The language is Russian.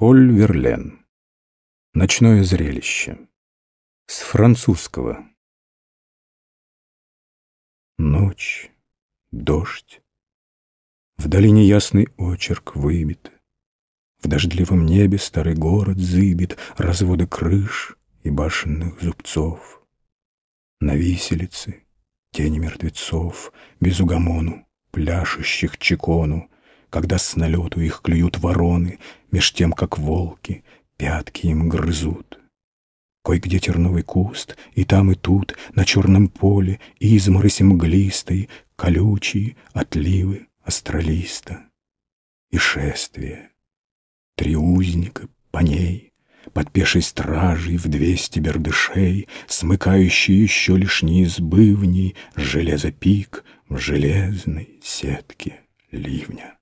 Поль Верлен. Ночное зрелище. С французского. Ночь, дождь. В долине ясный очерк выбит. В дождливом небе старый город зыбит Разводы крыш и башенных зубцов. На виселице тени мертвецов Без угомону, пляшущих чекону, Когда с налету их клюют вороны, Меж тем, как волки пятки им грызут. Кой-где терновый куст, и там, и тут, На черном поле, измороси мглистой, Колючие отливы астралиста. И шествие. Три узника по ней, Под пешей стражей в двести бердышей, Смыкающие еще лишь низ бывней Железопик в железной сетке ливня.